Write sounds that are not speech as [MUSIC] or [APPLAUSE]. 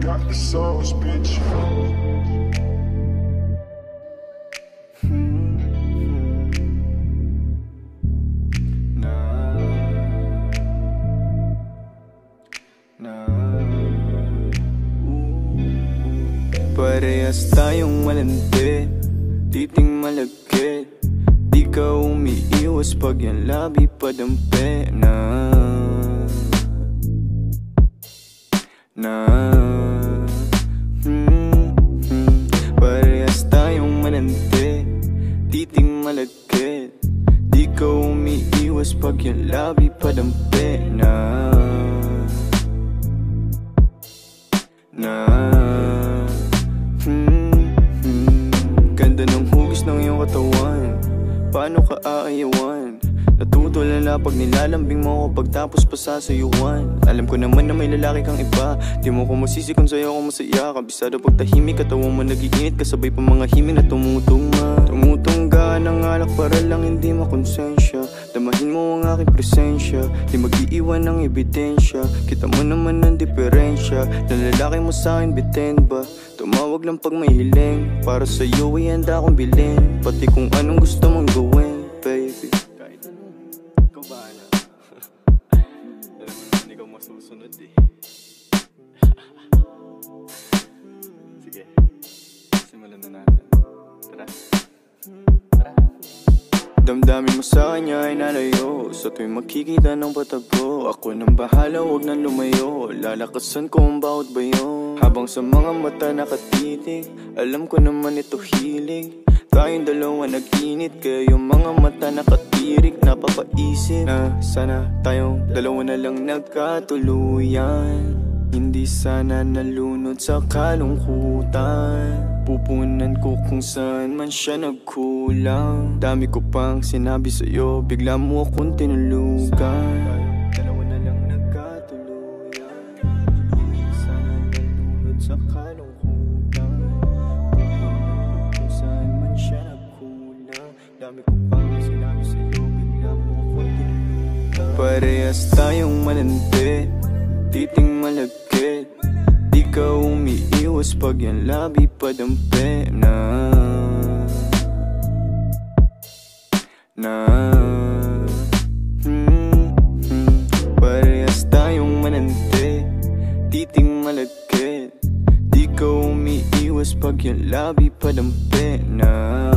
got the sauce, bitch. Parehas tayong malandi Titing malagkit Di ka umiiwas pag yan labi padampi Na umiiwas pag yan labi padampi na Na hmm, hmm. Ganda ng hugis ng iyong katawan. Paano ka aayawan? Natutulala pag nilalambing mo ako pagtapos pa sasayuan. Alam ko naman na may lalaki kang iba. Di mo ko masisi kung sa'yo ako masaya. Kabisado pag tahimik katawan mo nagiinit Kasabay pa mga himig na tumutungma. Tumutungga ng alak para lang hindi makonsensya Damahin mo ang aking presensya. Di mag-iiwan ng ebidensya. Kita mo naman ang diferensya. Na lalaki mo sa'kin bitin ba? Tumawag lang pag may hiling. Para sa'yo ay handa akong bilhin. Pati kung anong gusto mong gawin, baby. Kahit anong, ikaw bahala. [LAUGHS] Alam mo naman ikaw masusunod eh. Sige, simulan na natin. Tara. Tara Damdamin mo sa kanya ay nalayo. Sa tuwing makikita ng patago Ako nang bahala, huwag nang lumayo. Lalakasan ko ang bawat bayo. Habang sa mga mata nakatitig Alam ko naman ito hilig. Tayong dalawa nag-init Kaya yung mga mata nakatirik. Napapaisip na sana tayong dalawa na lang nagkatuluyan. Hindi sana nalunod sa kalungkutan ko kung saan man siya nagkulang. Dami ko pang sinabi sa'yo Bigla mo akong tinulugan. Dalawa na lang nagkatuluyan. Sana man siya nagkulang. Dami ko pang sinabi sa'yo Bigla mo akong tinulugan. Parehas tayong malandi Titing malagkit Di ka umiiwas pag yan labi padampi na. Na. Hmm, hmm. Parehas tayong mananti Titing malagkit. Di ka umiiwas pag yan labi padampi Na